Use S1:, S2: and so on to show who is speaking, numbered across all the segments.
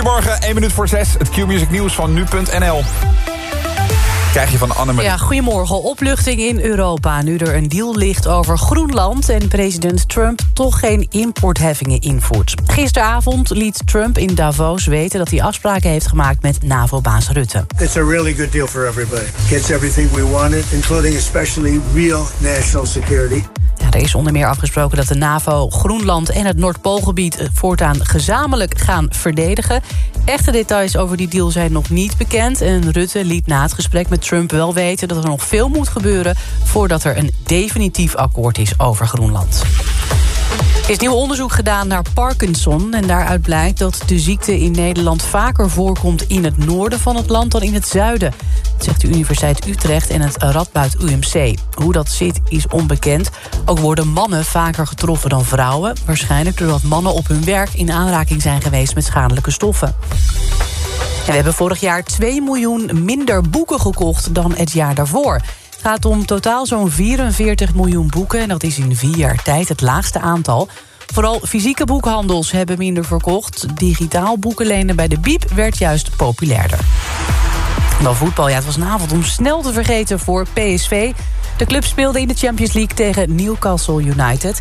S1: Goedemorgen, 1 minuut voor 6. Het Q-music nieuws van nu.nl. Krijg je van Annemarie.
S2: Ja, goedemorgen. Opluchting in Europa. Nu er een deal ligt over Groenland... en president Trump toch geen importheffingen invoert. Gisteravond liet Trump in Davos weten... dat hij afspraken heeft gemaakt met NAVO-baas Rutte.
S3: It's a really good deal for everybody. Gets everything we wanted, including especially real national security.
S2: Ja, er is onder meer afgesproken dat de NAVO Groenland en het Noordpoolgebied eh, voortaan gezamenlijk gaan verdedigen. Echte details over die deal zijn nog niet bekend. En Rutte liet na het gesprek met Trump wel weten dat er nog veel moet gebeuren voordat er een definitief akkoord is over Groenland. Er is nieuw onderzoek gedaan naar Parkinson... en daaruit blijkt dat de ziekte in Nederland vaker voorkomt... in het noorden van het land dan in het zuiden. Zegt de Universiteit Utrecht en het Radboud UMC. Hoe dat zit is onbekend. Ook worden mannen vaker getroffen dan vrouwen. Waarschijnlijk doordat mannen op hun werk in aanraking zijn geweest... met schadelijke stoffen. En we hebben vorig jaar 2 miljoen minder boeken gekocht dan het jaar daarvoor. Het gaat om totaal zo'n 44 miljoen boeken... en dat is in vier jaar tijd het laagste aantal. Vooral fysieke boekhandels hebben minder verkocht. Digitaal boeken lenen bij de Biep werd juist populairder. Dan voetbal, ja, het was een avond om snel te vergeten voor PSV. De club speelde in de Champions League tegen Newcastle United.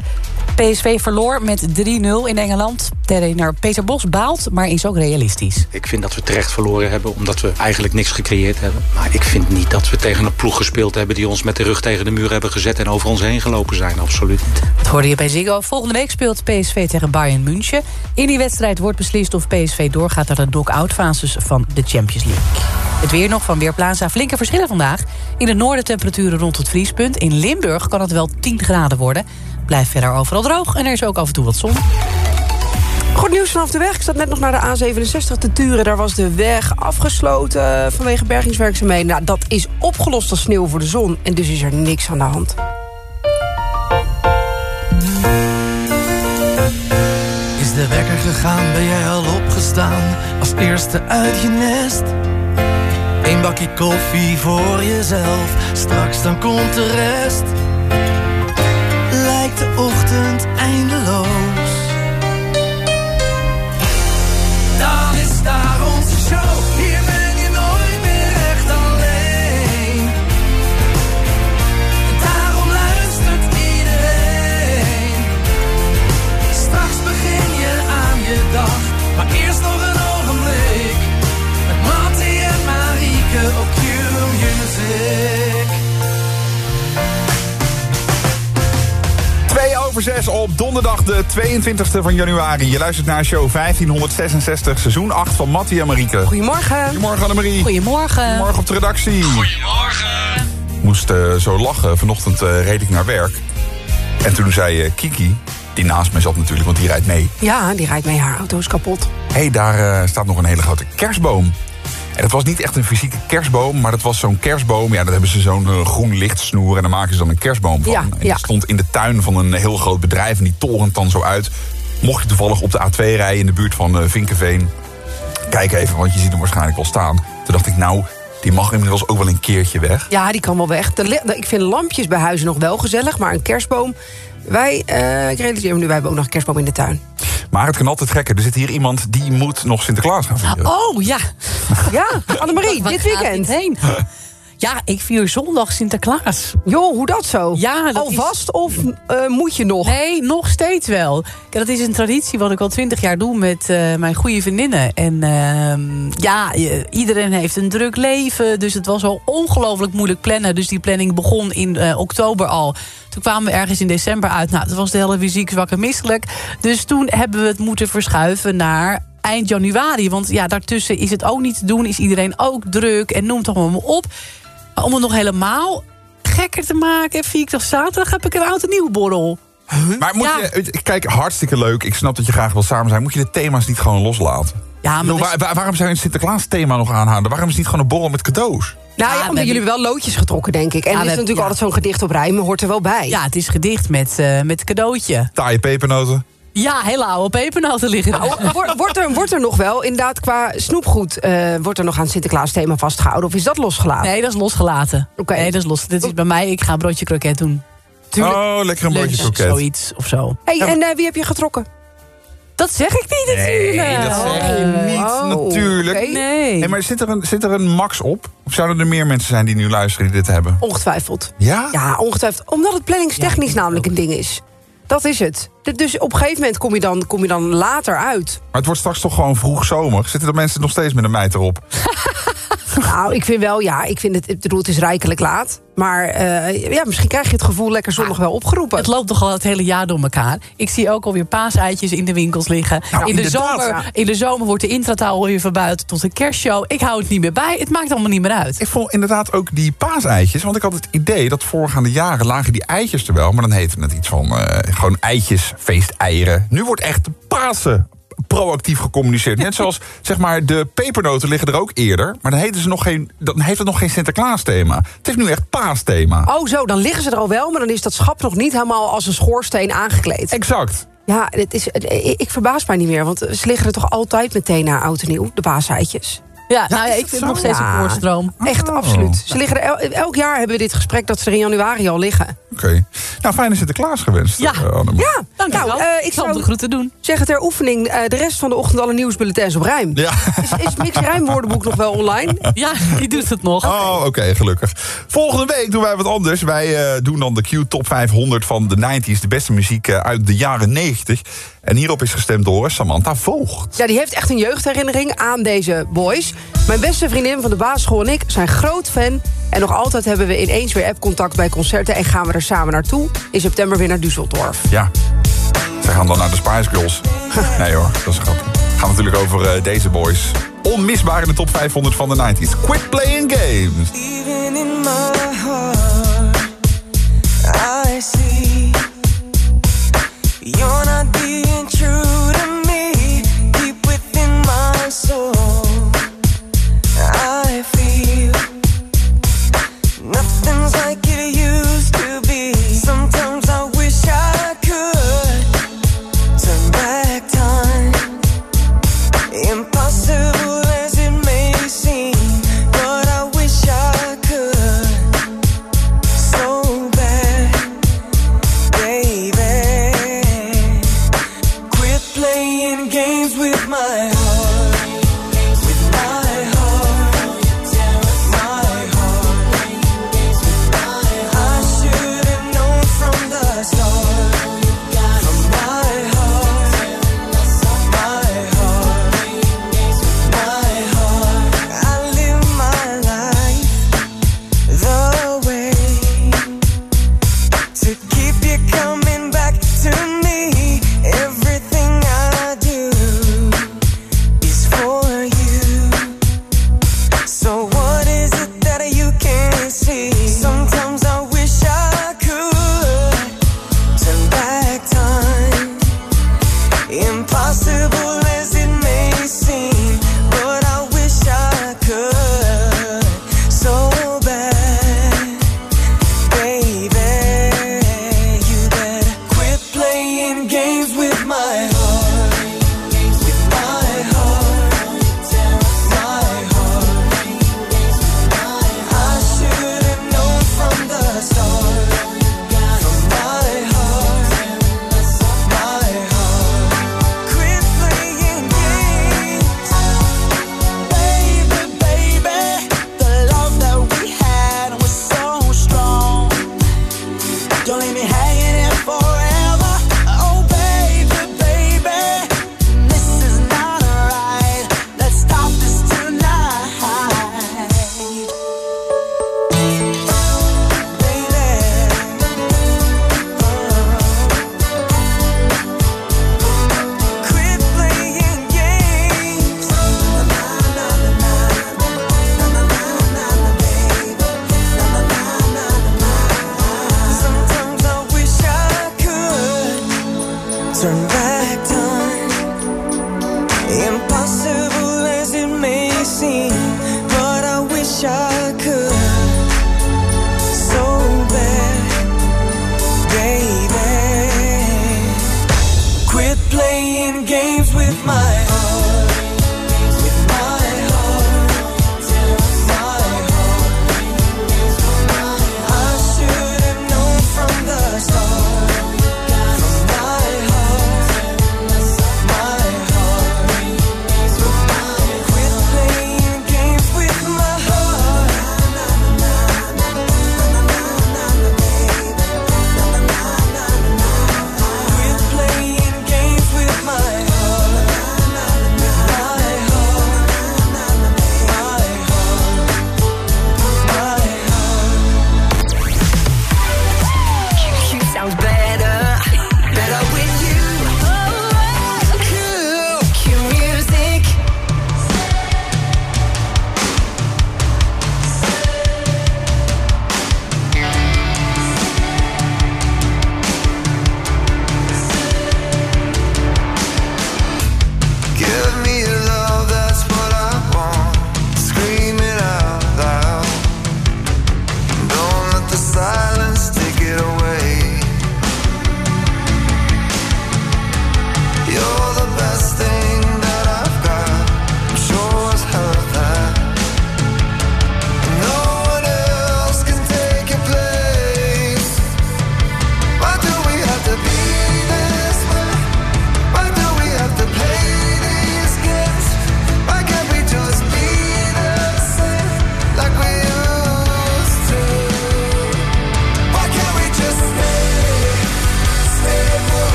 S2: PSV verloor met 3-0 in Engeland. Trainer Peter Bos baalt, maar is ook realistisch.
S4: Ik vind dat we terecht verloren hebben, omdat we eigenlijk niks gecreëerd hebben. Maar ik vind niet dat we tegen een ploeg gespeeld hebben... die ons met de rug tegen de muur hebben gezet en over ons heen gelopen zijn. Absoluut niet.
S2: Dat hoorde je bij Ziggo. Volgende week speelt PSV tegen Bayern München. In die wedstrijd wordt beslist of PSV doorgaat... naar de knock-out fases van de Champions League. Het weer nog van Weerplaza. Flinke verschillen vandaag. In het noorden temperaturen rond het vriespunt. In Limburg kan het wel 10 graden worden. Blijft verder overal droog en er is ook af en toe wat zon.
S5: Goed nieuws vanaf de weg. Ik zat net nog naar de A67 te turen. Daar was de weg afgesloten vanwege bergingswerkzaamheden. Nou, dat is opgelost als sneeuw voor de zon. En dus is er niks aan de hand.
S6: Is de wekker gegaan, ben jij al opgestaan? Als eerste uit je nest. Eén bakje koffie voor jezelf. Straks dan komt de rest. Show.
S1: Over 6 op donderdag de 22e van januari. Je luistert naar show 1566, seizoen 8 van Mattie en Marieke.
S5: Goedemorgen.
S1: Goedemorgen Annemarie.
S2: Goedemorgen.
S1: Goedemorgen op de redactie.
S6: Goedemorgen.
S1: Moest eh, zo lachen. Vanochtend eh, reed ik naar werk. En toen zei eh, Kiki, die naast mij zat natuurlijk, want die rijdt mee.
S5: Ja, die rijdt mee. Haar auto is kapot.
S1: Hé, hey, daar staat nog een hele grote kerstboom. En het was niet echt een fysieke kerstboom, maar het was zo'n kerstboom. Ja, daar hebben ze zo'n eh, groen lichtsnoer en daar maken ze dan een kerstboom van.
S5: Ja,
S1: en die stond in de tuin van een heel groot bedrijf en die torent dan zo uit. Mocht je toevallig op de A2 rijden in de buurt van eh, Vinkenveen, kijk even, want je ziet hem waarschijnlijk wel staan. Toen dacht ik, nou, die mag inmiddels ook wel een keertje weg.
S5: Ja, die kan wel weg. Ik vind lampjes bij huizen nog wel gezellig, maar een kerstboom... Wij, eh, ik realiseer me nu, wij hebben ook nog een kerstboom in de tuin.
S1: Maar het kan altijd gekker. Er zit hier iemand die moet nog Sinterklaas gaan vieren.
S2: Oh, ja.
S5: Ja, Annemarie, dit weekend.
S2: heen? Ja, ik vier zondag Sinterklaas.
S5: Joh, hoe dat zo?
S2: Ja, dat
S5: Alvast of eh, moet je nog?
S2: Nee, nog steeds wel. Dat is een traditie wat ik al twintig jaar doe met eh, mijn goede vriendinnen. En ehm, ja, iedereen heeft een druk leven. Dus het was al ongelooflijk moeilijk plannen. Dus die planning begon in eh, oktober al. Toen kwamen we ergens in december uit. Nou, toen was de hele weer ziek, zwak en misselijk. Dus toen hebben we het moeten verschuiven naar eind januari. Want ja, daartussen is het ook niet te doen. Is iedereen ook druk en noem toch maar op. Maar om het nog helemaal gekker te maken... vierdag zaterdag heb ik een oud en nieuw borrel.
S1: Maar moet
S2: Ja.
S1: je, kijk, hartstikke leuk. Ik snap dat je graag wil samen zijn. Moet je de thema's niet gewoon loslaten?
S2: Ja, maar we-
S1: waar- waar- waarom zou je een Sinterklaas thema nog aanhouden? Waarom is het niet gewoon een borrel met cadeaus?
S5: Nou ja,
S2: Ja, we
S5: omdat jullie wel loodjes getrokken, denk ik. En
S2: Ja,
S5: er
S2: we
S5: is natuurlijk
S2: ja.
S5: altijd zo'n gedicht op rijmen, hoort er wel bij.
S2: Ja, het is gedicht met, eh met cadeautje.
S1: Taaie pepernoten.
S2: Ja, hele oude pepernoten liggen er.
S5: Nou, wordt, er, wordt er nog wel, inderdaad, qua snoepgoed... eh, wordt er nog aan het Sinterklaas-thema vastgehouden? Of is dat losgelaten?
S2: Nee, dat is losgelaten.
S5: Oké.
S2: Nee, dat is los. Dit is bij mij, ik ga een broodje kroket doen.
S5: Tuurlijk.
S1: Oh, lekker een broodje
S2: Lunch,
S1: kroket.
S2: Zoiets of zo.
S5: Hey, en eh, wie heb je getrokken?
S7: Dat zeg ik niet natuurlijk.
S1: Nee, dat zeg je niet
S7: Oh,
S1: natuurlijk.
S2: Nee.
S1: Hey, maar zit er, een, zit er een max op? Of zouden er meer mensen zijn die nu luisteren die dit hebben?
S7: Ongetwijfeld.
S1: Ja?
S7: Ja, ongetwijfeld. Omdat het planningstechnisch namelijk een ding is. Dat is het. Dus op een gegeven moment kom je dan, kom je dan later uit.
S1: Maar het wordt straks toch gewoon vroeg zomer. Zitten er mensen nog steeds met een meid erop?
S7: Nou, ik vind wel, ja, ik vind het, ik bedoel, het is rijkelijk laat. Maar eh, ja, misschien krijg je het gevoel lekker zondag wel opgeroepen.
S2: Het loopt toch al het hele jaar door elkaar. Ik zie ook alweer paaseitjes in de winkels liggen.
S1: Nou,
S2: in, de zomer,
S7: ja.
S2: in de zomer wordt de intrataal weer verbuiten tot een kerstshow. Ik hou het niet meer bij. Het maakt allemaal niet meer uit.
S1: Ik vond inderdaad ook die paaseitjes. Want ik had het idee dat voorgaande jaren lagen die eitjes er wel. Maar dan heette het iets van eh, gewoon eitjes, feesteieren. Nu wordt echt Pasen proactief gecommuniceerd. Net zoals zeg maar de pepernoten liggen er ook eerder. Maar dan, heten ze nog geen, dan heeft het nog geen Sinterklaas thema. Het heeft nu echt paasthema.
S7: Oh zo, dan liggen ze er al wel, maar dan is dat schap nog niet helemaal als een schoorsteen aangekleed.
S1: Exact.
S7: Ja, het is, ik verbaas mij niet meer, want ze liggen er toch altijd meteen na oud en nieuw, de paaseitjes.
S2: Ja, nou ja,
S1: is
S2: ik
S1: het
S2: vind het nog steeds
S7: Ja.
S2: een voorstroom.
S7: Echt,
S1: Oh.
S7: absoluut. Ze liggen er el- elk jaar hebben we dit gesprek dat ze er in januari al liggen.
S1: Oké. Nou, fijne Sinterklaas gewenst.
S2: Ja.
S1: eh, Annemarie.
S7: Ja,
S2: Dank je
S7: nou,
S2: wel.
S7: eh, ik
S2: zal de groeten doen.
S7: zeggen ter oefening eh, de rest van de ochtend alle nieuwsbulletins op rijm.
S1: Ja.
S7: Is, is Mix Rijmwoordenboek nog wel online?
S2: Ja, die doet het nog.
S1: Oh, oké, gelukkig. Volgende week doen wij wat anders. Wij eh, doen dan de Q Top 500 van de 90s. De beste muziek uit de jaren 90. En hierop is gestemd door Samantha Voogd.
S7: Ja, die heeft echt een jeugdherinnering aan deze boys. Mijn beste vriendin van de basisschool en ik zijn groot fan. En nog altijd hebben we ineens weer appcontact bij concerten... en gaan we er samen naartoe. In september weer naar Düsseldorf.
S1: Ja, ze gaan dan naar de Spice Girls. Nee hoor, dat is een grap. Gaan natuurlijk over eh, deze boys. Onmisbaar in de top 500 van de 90s. Quit playing games.
S8: Even in my heart, with my heart,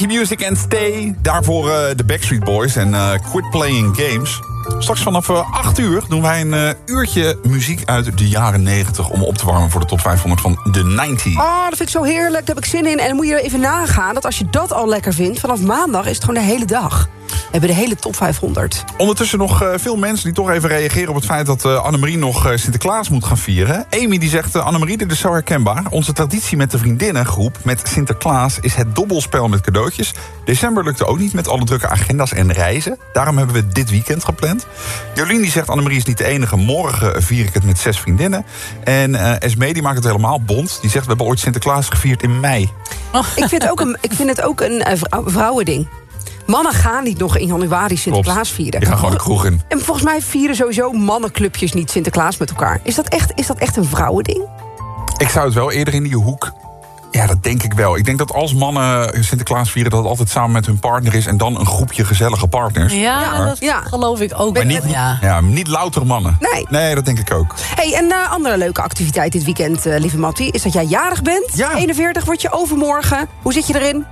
S1: Music en Stay. Daarvoor eh, de Backstreet Boys en eh, Quit Playing Games. Straks vanaf eh, 8 uur doen wij een eh, uurtje muziek uit de jaren 90... om op te warmen voor de top 500 van de 90.
S7: Oh, dat vind ik zo heerlijk. Daar heb ik zin in. En dan moet je even nagaan dat als je dat al lekker vindt... vanaf maandag is het gewoon de hele dag. We hebben de hele top 500.
S1: Ondertussen nog eh, veel mensen die toch even reageren op het feit dat eh, Annemarie nog eh, Sinterklaas moet gaan vieren. Amy die zegt, uh, Annemarie, dit is zo herkenbaar. Onze traditie met de vriendinnengroep met Sinterklaas is het dobbelspel met cadeautjes. December lukte ook niet met alle drukke agenda's en reizen. Daarom hebben we dit weekend gepland. Jolien die zegt, Annemarie is niet de enige. Morgen vier ik het met zes vriendinnen. En eh Esme die maakt het helemaal bond. Die zegt, we hebben ooit Sinterklaas gevierd in mei.
S7: Ik vind, het ook een, ik vind het ook een vrou- vrouwending. Mannen gaan niet nog in januari Sinterklaas vieren.
S1: Die gaan gewoon de kroeg in.
S7: En volgens mij vieren sowieso mannenclubjes niet Sinterklaas met elkaar. Is dat echt, is dat echt een vrouwending?
S1: Ik zou het wel eerder in die hoek. Ja, dat denk ik wel. Ik denk dat als mannen Sinterklaas vieren, dat het altijd samen met hun partner is en dan een groepje gezellige partners.
S2: Ja, dat
S7: Ja.
S2: geloof ik ook.
S7: Maar
S1: niet-
S2: ja.
S1: Ja, niet louter mannen.
S7: Nee.
S1: Nee, dat denk ik ook.
S7: Hey, een eh, andere leuke activiteit dit weekend, eh, lieve Mattie... is dat jij jarig bent.
S1: Ja.
S7: 41 word je overmorgen. Hoe zit je erin?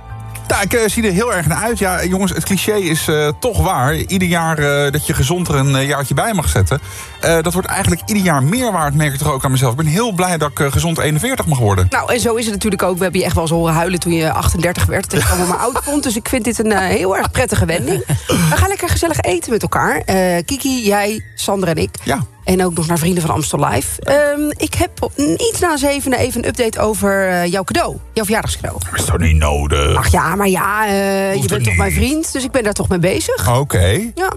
S1: Nou, ik eh, zie er heel erg naar uit. Ja, jongens, het cliché is eh, toch waar. Ieder jaar eh, dat je gezond er een jaartje bij mag zetten. dat wordt eigenlijk ieder jaar meer waard, merk ik toch ook aan mezelf. Ik ben heel blij dat ik gezond 41 mag worden.
S7: Nou, en zo is het natuurlijk ook. We hebben je echt wel eens horen huilen toen je 38 werd. Dat je allemaal maar oud vond. Dus ik vind dit een heel erg prettige wending. We gaan lekker gezellig eten met elkaar. Kiki, jij, Sandra en ik.
S1: Ja.
S7: En ook nog naar Vrienden van Amstel Live. Ehm, ik heb iets na zevenen even een update over eh, jouw cadeau. Jouw verjaardagscadeau.
S1: Dat is toch niet nodig?
S7: Ach ja, maar ja, eh, je bent toch mijn vriend. Dus ik ben daar toch mee bezig.
S1: Oké.
S7: Ja.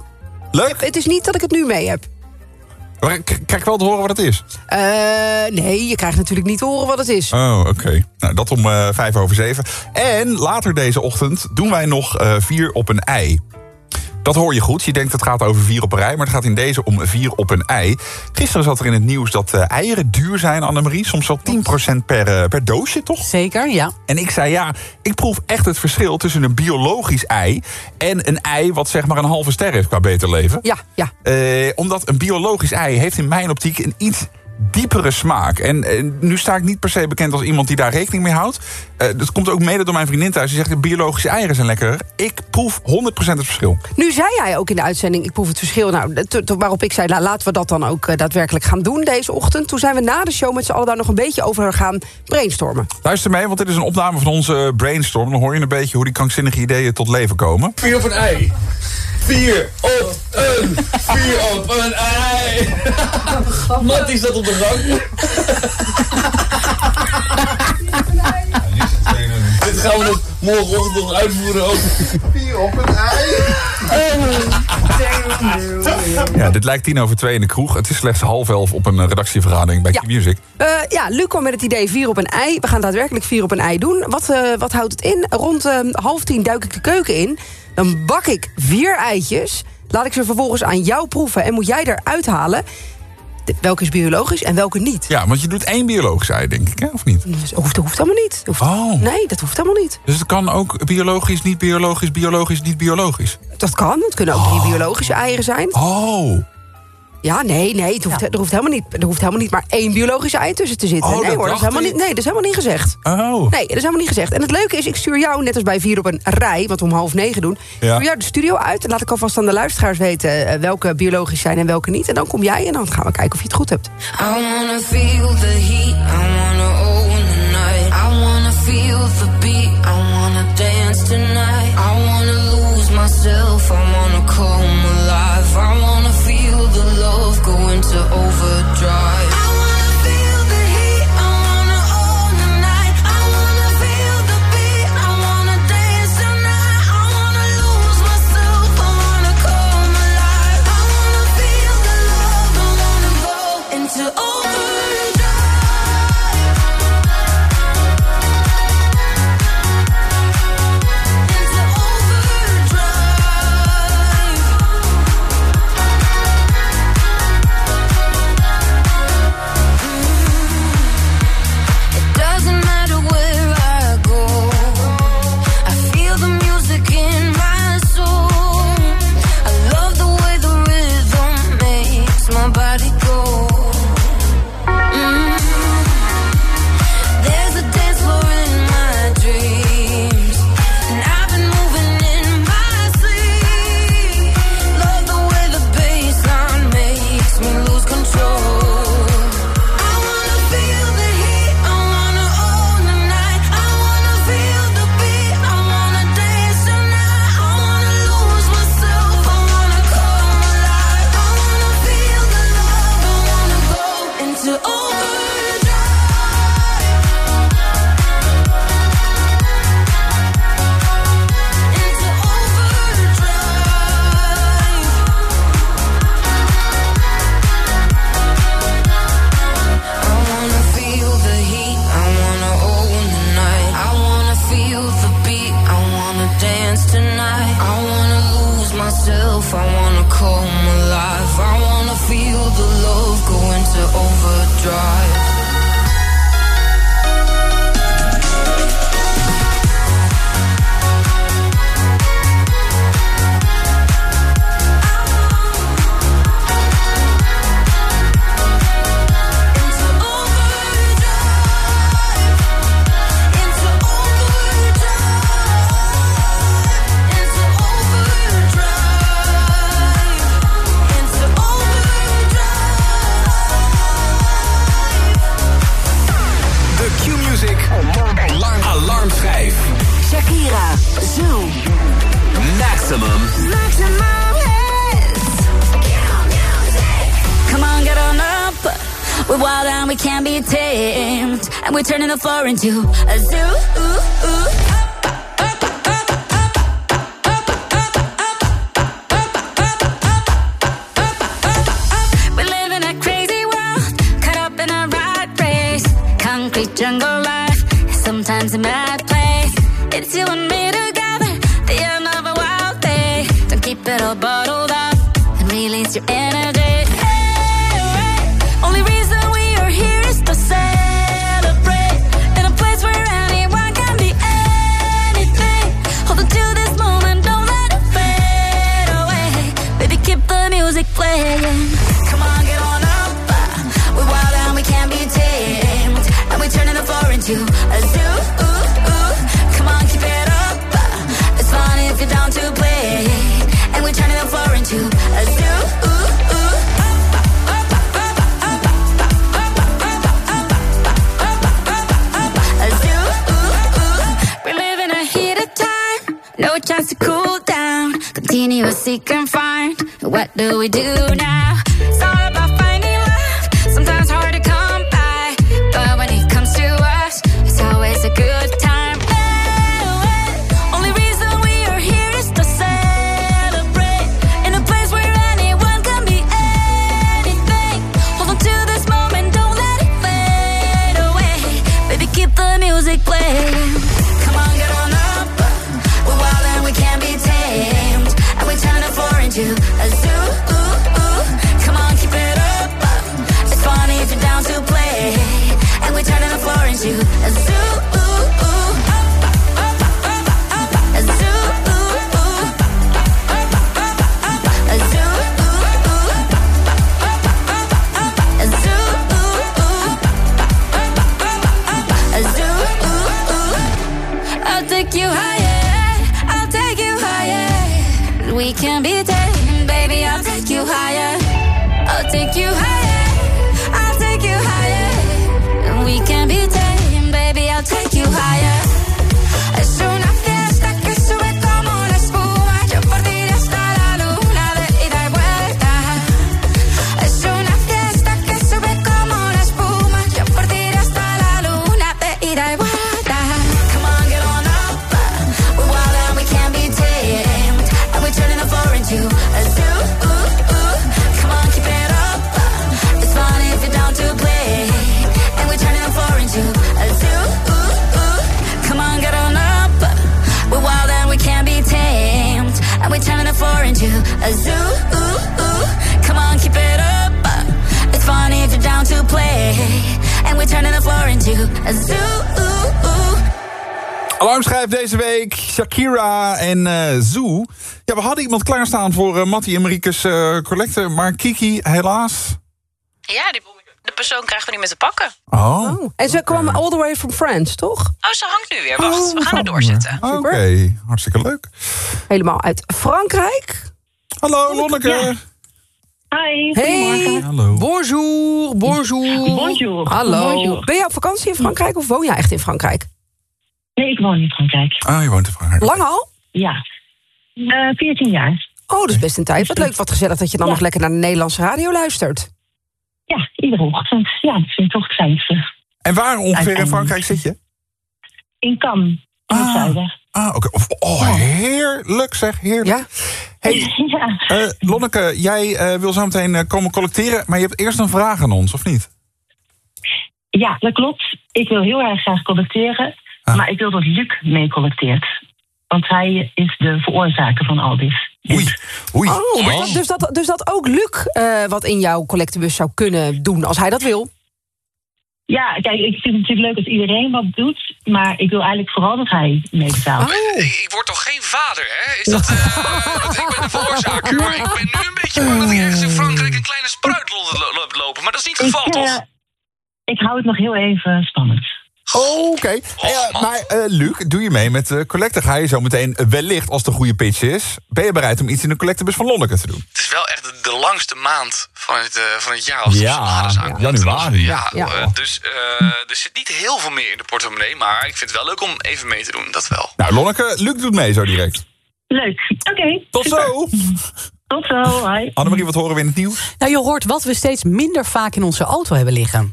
S1: Leuk.
S7: Het is niet dat ik het nu mee heb.
S1: Maar ik krijg wel te horen wat het is.
S7: Eh, nee, je krijgt natuurlijk niet te horen wat het is.
S1: Oh, oké. Nou, dat om vijf over zeven. En later deze ochtend doen wij nog vier op een ei. Dat hoor je goed. Je denkt het gaat over vier op een rij, maar het gaat in deze om vier op een ei. Gisteren zat er in het nieuws dat eh, eieren duur zijn, Annemarie. Soms wel 10% per, eh, per doosje, toch?
S2: Zeker, ja.
S1: En ik zei ja, ik proef echt het verschil tussen een biologisch ei... en een ei wat zeg maar een halve ster heeft qua beter leven.
S7: Ja, ja.
S1: Eh, omdat een biologisch ei heeft in mijn optiek een iets diepere smaak. En nu sta ik niet per se bekend als iemand die daar rekening mee houdt. Eh, dat komt ook mede door mijn vriendin thuis. Die zegt, biologische eieren zijn lekkerder. Ik proef 100% het verschil.
S7: Nu zei hij ook in de uitzending, ik proef het verschil. Nou, waarop ik zei, nou, laten we dat dan ook eh, daadwerkelijk gaan doen deze ochtend. Toen zijn we na de show met z'n allen daar nog een beetje over gaan brainstormen.
S1: Luister mee, want dit is een opname van onze brainstorm. Dan hoor je een beetje hoe die krankzinnige ideeën tot leven komen.
S9: Vier op een ei. Vier op een. Vier op een ei. Mattie staat op de gang. Gaan we dus morgenochtend nog uitvoeren ook.
S1: Ja, dit lijkt tien over twee in de kroeg. Het is slechts half elf op een redactievergadering bij
S7: Ja.
S1: Q-Music.
S7: Eh, ja, Luc kwam met het idee vier op een ei. We gaan daadwerkelijk vier op een ei doen. Wat, eh, wat houdt het in? Rond eh, half tien duik ik de keuken in. Dan bak ik vier eitjes. Laat ik ze vervolgens aan jou proeven. En moet jij eruit halen de- welke is biologisch en welke niet.
S1: Ja, want je doet één biologisch ei, denk ik, hè? of niet?
S7: Dus dat hoeft, dat hoeft helemaal niet. Hoeft-
S1: Oh.
S7: Nee, dat hoeft helemaal niet.
S1: Dus het kan ook biologisch, niet biologisch, biologisch, niet biologisch.
S7: Dat kan. Het kunnen ook drie biologische eieren zijn.
S1: Oh,
S7: Ja, nee, nee. Het hoeft, er, hoeft helemaal niet, er hoeft helemaal niet maar één biologisch ei tussen te zitten.
S1: Oh,
S7: nee
S1: dat
S7: hoor, dat is, helemaal niet, nee, dat is helemaal niet gezegd.
S1: oh.
S7: Nee, dat is helemaal niet gezegd. En het leuke is, ik stuur jou, net als bij Vier op een Rij... wat we om half negen doen,
S1: Ja.
S7: stuur jou de studio uit... en laat ik alvast aan de luisteraars weten... eh, welke biologisch zijn en welke niet. En dan kom jij en dan gaan we kijken of je het goed hebt.
S5: I wanna feel the heat, I wanna own the night. I wanna feel the beat, I wanna dance tonight. I wanna lose myself, I wanna come alive. I wanna go into
S10: in a crazy world cut up in a rat race. Concrete jungle life, sometimes a mad place. It's you and me together, the end of a wild day. Don't keep it all bottled up and release your energy. Into a zoo. Come on, keep it up. It's fun if you're down to play. And we're turning the floor into a zoo. Ooh, ooh. A zoo. Ooh, ooh. We're living a heated time. No chance to cool down. Continuous seek and find. What do we do now? Take you higher. I'll take you higher. And we can be tamed, into a zoo.
S1: Alarmschijf deze week, Shakira en eh Zoo. Ja, we hadden iemand klaarstaan voor uh, Mattie en Mariekes eh, collecte, maar Kiki helaas.
S11: Ja, die, de persoon krijgen we niet meer te pakken.
S1: Oh,
S7: En ze kwam all the way from France, toch?
S11: Oh, ze hangt nu weer. Wacht, we gaan er doorzetten.
S1: oké. Hartstikke leuk.
S7: Helemaal uit Frankrijk.
S1: Hallo, Lonneke.
S12: Hi,
S7: Hey,
S1: Hallo.
S7: bonjour, bonjour.
S12: Bonjour.
S7: Hallo.
S12: Bonjour.
S7: Ben je op vakantie in Frankrijk of woon je echt in Frankrijk?
S12: Nee, ik woon in Frankrijk.
S1: Ah, je woont in Frankrijk.
S7: Lang al?
S12: Ja. Eh 14 jaar.
S7: Oh, dat is best een tijd. Wat leuk, wat gezellig dat je dan
S12: Ja.
S7: nog lekker naar de Nederlandse radio luistert.
S12: Ja, iedere ochtend. Ja, dat vind ik toch het fijnste.
S1: En waar ongeveer in. Frankrijk zit je?
S12: In Cannes, in het
S1: Ah.
S12: zuiden.
S1: Ah, oké. Of- Oh, heerlijk zeg, heerlijk.
S7: Ja?
S1: Hey,
S12: Ja.
S1: eh, Lonneke, jij eh, wil zo meteen eh, komen collecteren, maar je hebt eerst een vraag aan ons, of niet?
S12: ja, dat klopt. Ik wil heel erg graag collecteren.
S1: Ah.
S12: Maar ik wil dat Luc mee collecteert. Want hij is de veroorzaker van al dit.
S1: Oei, oei.
S7: Oh, dus dat, dus dat, dus dat ook Luc eh, wat in jouw collectebus zou kunnen doen als hij dat wil.
S12: Ja, kijk, ik vind het natuurlijk leuk als iedereen wat doet. Maar ik wil eigenlijk vooral dat hij meebetaalt.
S7: Oh.
S13: Ik, ik word toch geen vader, hè? Is dat, eh, ik ben de veroorzaker. Maar ik ben nu een beetje bang dat ik ergens in Frankrijk een kleine spruit lopen. Maar dat is niet het geval,
S12: ik, eh,
S13: toch?
S12: ik hou het nog heel even spannend.
S1: Oh, Oké. Hey, eh, maar eh, Luc, doe je mee met de collecte? Ga je zo meteen, eh, wellicht als een goede pitch is... ben je bereid om iets in de collectebus van Lonneke te doen?
S13: Het is wel echt de, de langste maand van het, eh, van het jaar als de
S1: Ja,
S13: aankomt.
S1: januari,
S13: Ja,
S7: ja.
S13: eh, dus eh, er zit niet heel veel meer in de portemonnee. Maar ik vind het wel leuk om even mee te doen, dat wel.
S1: Nou, Lonneke, Luc doet mee zo direct.
S12: Leuk. Oké.
S1: Tot
S12: super.
S1: zo!
S12: Tot zo. Hoi.
S1: Annemarie, wat horen we in het nieuws?
S2: Nou, je hoort wat we steeds minder vaak in onze auto hebben liggen.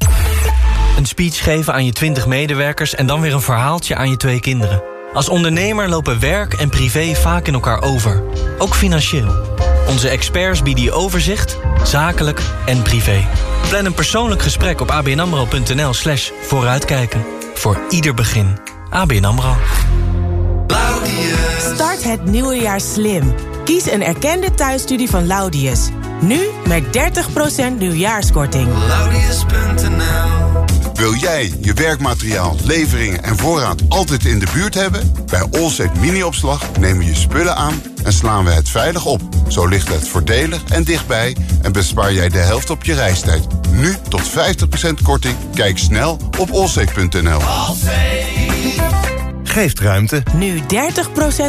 S14: Een speech geven aan je 20 medewerkers en dan weer een verhaaltje aan je twee kinderen. Als ondernemer lopen werk en privé vaak in elkaar over. Ook financieel. Onze experts bieden je overzicht, zakelijk en privé. Plan een persoonlijk gesprek op abnamro.nl slash vooruitkijken. Voor ieder begin. ABN AMRO.
S15: Start het nieuwe jaar slim. Kies een erkende thuisstudie van Laudius. Nu met 30% nieuwjaarskorting.
S16: Wil jij je werkmateriaal, leveringen en voorraad altijd in de buurt hebben? Bij Allsafe Mini-opslag nemen we je spullen aan en slaan we het veilig op. Zo ligt het voordelig en dichtbij en bespaar jij de helft op je reistijd. Nu tot 50% korting. Kijk snel op allsafe.nl.
S17: Geeft ruimte.
S15: Nu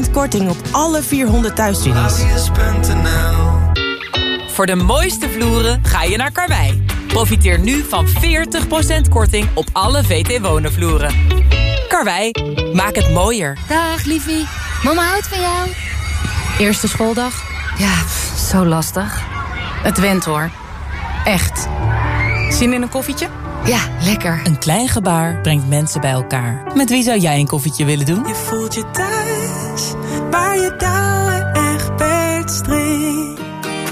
S15: 30% korting op alle 400 thuisstudies.
S18: Voor de mooiste vloeren ga je naar Karwei. Profiteer nu van 40% korting op alle VT Wonen vloeren. Karwei, maak het mooier.
S19: Dag liefie, mama houdt van jou.
S2: Eerste schooldag?
S19: Ja, zo lastig.
S2: Het went hoor. Echt. Zin in een koffietje?
S19: Ja, lekker.
S18: Een klein gebaar brengt mensen bij elkaar. Met wie zou jij een koffietje willen doen?
S8: Je voelt je thuis, waar je touwen echt bedstreekt.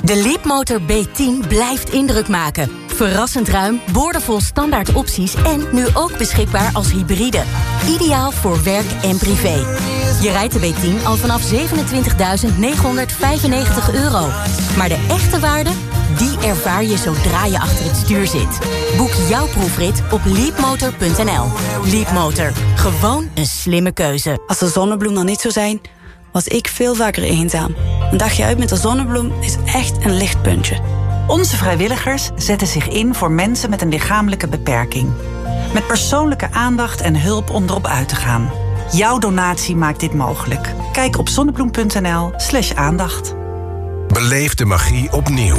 S20: De Leapmotor B10 blijft indruk maken. Verrassend ruim, boordevol standaard opties en nu ook beschikbaar als hybride. Ideaal voor werk en privé. Je rijdt de B10 al vanaf 27.995 euro. Maar de echte waarde, die ervaar je zodra je achter het stuur zit. Boek jouw proefrit op leapmotor.nl. Leapmotor, gewoon een slimme keuze.
S21: Als de zonnebloem er niet zou zijn, was ik veel vaker eenzaam. Een dagje uit met de zonnebloem is echt een lichtpuntje.
S22: Onze vrijwilligers zetten zich in voor mensen met een lichamelijke beperking. Met persoonlijke aandacht en hulp om erop uit te gaan. Jouw donatie maakt dit mogelijk. Kijk op zonnebloem.nl slash aandacht.
S17: Beleef de magie opnieuw.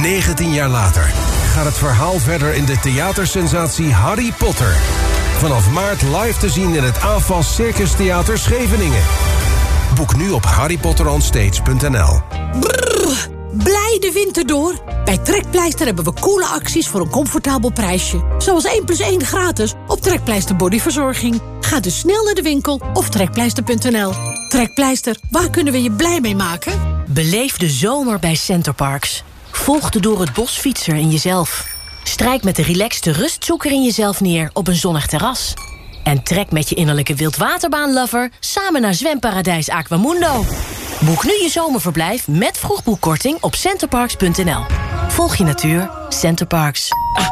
S17: 19 jaar later gaat het verhaal verder in de theatersensatie Harry Potter. Vanaf maart live te zien in het AFAS Circus Theater Scheveningen. Boek nu op harrypotteronstage.nl.
S23: Blij de winter door? Bij Trekpleister hebben we coole acties voor een comfortabel prijsje. Zoals 1 plus 1 gratis op Trekpleister Bodyverzorging. Ga dus snel naar de winkel of trekpleister.nl. Trekpleister, waar kunnen we je blij mee maken?
S24: Beleef de zomer bij Centerparks. Volg de door het bos fietser in jezelf. Strijk met de relaxte rustzoeker in jezelf neer op een zonnig terras. En trek met je innerlijke wildwaterbaanlover samen naar zwemparadijs Aquamundo. Boek nu je zomerverblijf met vroegboekkorting op centerparks.nl. Volg je natuur, Centerparks.
S25: Ah,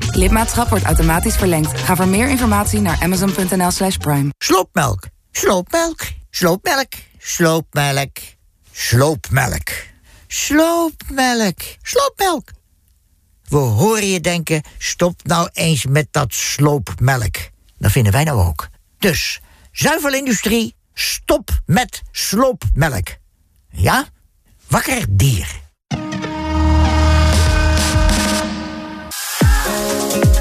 S26: Lidmaatschap wordt automatisch verlengd. Ga voor meer informatie naar amazon.nl slash prime.
S27: Sloopmelk, sloopmelk, sloopmelk, sloopmelk, sloopmelk, sloopmelk, sloopmelk. We horen je denken, stop nou eens met dat sloopmelk. Dat vinden wij nou ook. Dus, zuivelindustrie, stop met sloopmelk. Ja? Wakker dier.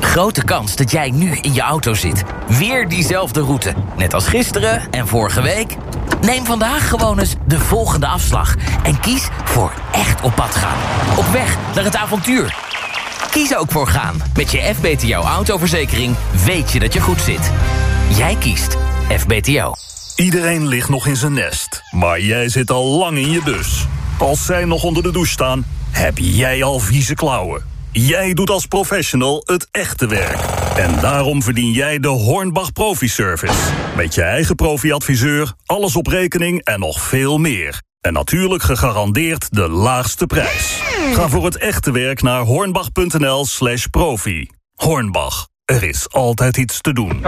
S28: Grote kans dat jij nu in je auto zit. Weer diezelfde route. Net als gisteren en vorige week. Neem vandaag gewoon eens de volgende afslag. En kies voor echt op pad gaan. Op weg naar het avontuur. Kies ook voor gaan. Met je FBTO autoverzekering weet je dat je goed zit. Jij kiest FBTO.
S29: Iedereen ligt nog in zijn nest, maar jij zit al lang in je bus. Als zij nog onder de douche staan, heb jij al vieze klauwen. Jij doet als professional het echte werk. En daarom verdien jij de Hornbach Profi Service. Met je eigen profi-adviseur, alles op rekening en nog veel meer. En natuurlijk gegarandeerd de laagste prijs. Ga voor het echte werk naar hornbach.nl slash profi. Hornbach, Er is altijd iets te doen.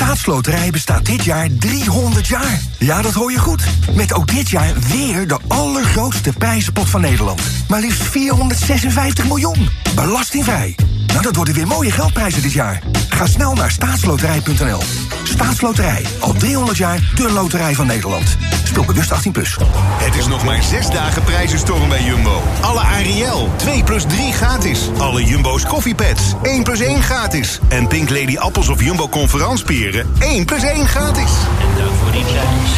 S30: Staatsloterij bestaat dit jaar 300 jaar. Ja, dat hoor je goed. Met ook dit jaar weer de allergrootste prijzenpot van Nederland. Maar liefst 456 miljoen. Belastingvrij. Nou, dat worden weer mooie geldprijzen dit jaar. Ga snel naar staatsloterij.nl. Staatsloterij. Al 300 jaar de loterij van Nederland. Speel bewust 18+. Plus.
S31: Het is nog maar zes dagen prijzenstorm bij Jumbo. Alle Ariel, 2 plus 3 gratis. Alle Jumbo's koffiepads, 1 plus 1 gratis. En Pink Lady appels of Jumbo conferanspieren, 1 plus 1 gratis.
S32: En dank voor die prijs.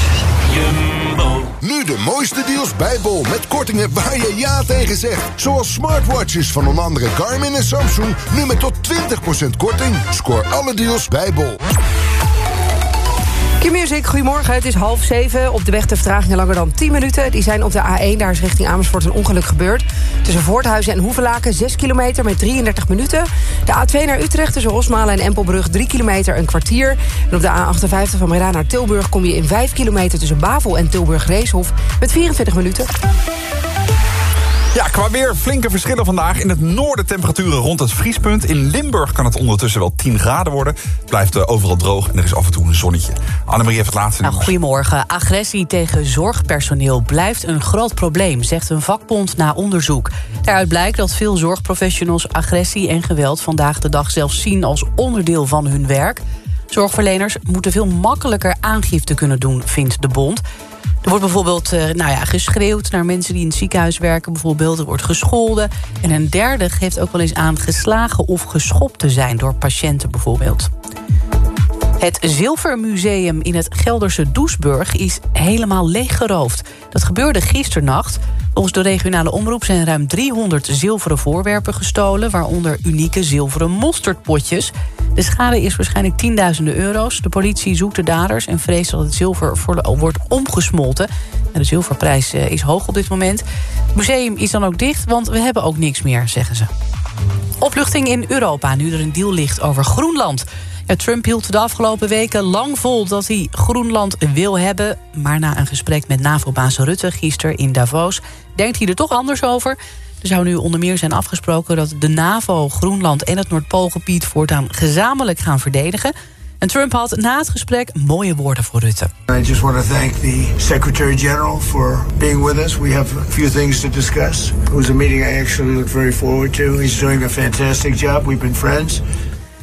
S32: Jumbo.
S33: Nu de mooiste deals bij Bol met kortingen waar je ja tegen zegt. Zoals smartwatches van onder andere Garmin en Samsung. Nu met tot 20% korting. Scoor alle deals bij Bol.
S7: Q-Music, goedemorgen. Het is half zeven. Op de weg de vertragingen langer dan 10 minuten. Die zijn op de A1, daar is richting Amersfoort een ongeluk gebeurd. Tussen Voorthuizen en Hoevelaken 6 kilometer met 33 minuten. De A2 naar Utrecht tussen Rosmalen en Empelbrug 3 kilometer een kwartier. En op de A58 van Breda naar Tilburg kom je in 5 kilometer... tussen Bavel en Tilburg-Reeshof met 24 minuten.
S1: Ja, qua weer flinke verschillen vandaag. In het noorden temperaturen rond het vriespunt. In Limburg kan het ondertussen wel 10 graden worden. Het blijft eh, overal droog en er is af en toe een zonnetje. Annemarie heeft het laatste
S2: Nou, goedemorgen. Agressie tegen zorgpersoneel blijft een groot probleem, zegt een vakbond na onderzoek. Daaruit blijkt dat veel zorgprofessionals agressie en geweld vandaag de dag zelfs zien als onderdeel van hun werk. Zorgverleners moeten veel makkelijker aangifte kunnen doen, vindt de bond. Er wordt bijvoorbeeld eh, nou ja, geschreeuwd naar mensen die in het ziekenhuis werken. Bijvoorbeeld, er wordt gescholden. En een derde geeft ook wel eens aan geslagen of geschopt te zijn... door patiënten bijvoorbeeld. Het Zilvermuseum in het Gelderse Doesburg is helemaal leeggeroofd. Dat gebeurde gisternacht. Volgens de regionale omroep zijn ruim 300 zilveren voorwerpen gestolen... waaronder unieke zilveren mosterdpotjes. De schade is waarschijnlijk tienduizenden euro's. De politie zoekt de daders en vreest dat het zilver wordt omgesmolten. En de zilverprijs eh, is hoog op dit moment. Het museum is dan ook dicht, want we hebben ook niks meer, zeggen ze. Opluchting in Europa, nu er een deal ligt over Groenland. Trump hield de afgelopen weken lang vol dat hij Groenland wil hebben. Maar na een gesprek met NAVO-baas Rutte gisteren in Davos... denkt hij er toch anders over. Er zou nu onder meer zijn afgesproken dat de NAVO, Groenland... en het Noordpoolgebied voortaan gezamenlijk gaan verdedigen. En Trump had na het gesprek mooie woorden voor Rutte.
S34: I just want to thank the Secretary General for being with us. We have a few things to discuss. It was a meeting I actually look very forward to. He's doing a fantastic job. We've been friends.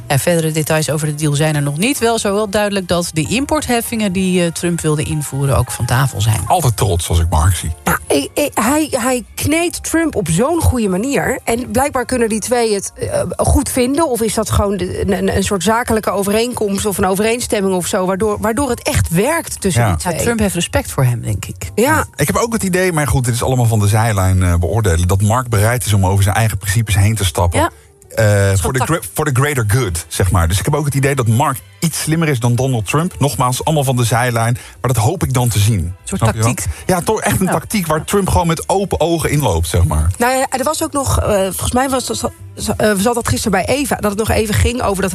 S2: En verdere details over de deal zijn er nog niet. Wel zo wel duidelijk dat de importheffingen die eh, Trump wilde invoeren ook van tafel zijn.
S1: Altijd trots als ik Mark zie.
S7: Ik- ik- hij, hij kneedt Trump op zo'n goede manier. En blijkbaar kunnen die twee het eh, goed vinden. Of is dat gewoon de- een, een, soort zakelijke overeenkomst of een overeenstemming of zo. Waardoor, waardoor het echt werkt tussen
S1: Ja.
S7: die twee.
S2: Ja, Trump heeft respect voor hem, denk ik.
S7: Ja,
S1: Ik heb ook het idee, maar goed, dit is allemaal van de zijlijn eh, beoordelen... dat Mark bereid is om over zijn eigen principes heen te stappen.
S2: Ja.
S1: Eh, voor de voor de greater good, zeg maar. Dus ik heb ook het idee dat Mark iets slimmer is dan Donald Trump. Nogmaals, allemaal van de zijlijn. Maar dat hoop ik dan te zien.
S2: soort
S1: je wel?
S2: tactiek.
S1: Ja, toch echt een
S2: Ja.
S1: tactiek waar Trump gewoon met open ogen inloopt, zeg maar.
S7: Nou ja, er was ook nog, eh, volgens mij was dat, zat dat gisteren bij Eva, dat het nog even ging over dat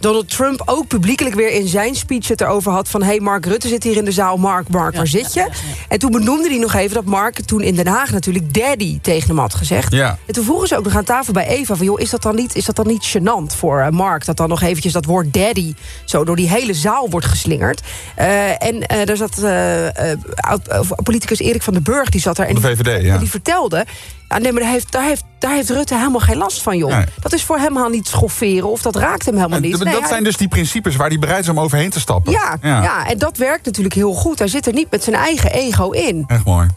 S7: Donald Trump ook publiekelijk weer in zijn speech het erover had van... hey, Mark Rutte zit hier in de zaal, Mark, Mark, waar zit je? En toen benoemde hij nog even dat Mark toen in Den Haag natuurlijk daddy tegen hem had gezegd.
S1: Ja.
S7: En toen vroegen ze ook nog aan tafel bij Eva van... joh, is dat dan niet, is dat dan niet gênant voor eh, Mark... dat dan nog eventjes dat woord daddy zo door die hele zaal wordt geslingerd? Eh, en eh, daar zat eh, eh, eh, politicus Erik van den Burg, die zat daar... En
S1: de
S7: die-
S1: VVD, ja.
S7: en die vertelde... Ja, nee, maar daar heeft, daar, heeft, daar heeft Rutte helemaal geen last van, joh.
S1: Nee.
S7: Dat is voor hem helemaal niet schofferen of dat raakt hem helemaal niet.
S1: dat
S7: hij-
S1: zijn dus die principes waar hij bereid is om overheen te stappen.
S7: ja, ja. en dat werkt natuurlijk heel goed. Hij zit er niet met zijn eigen ego in.
S1: Echt mooi.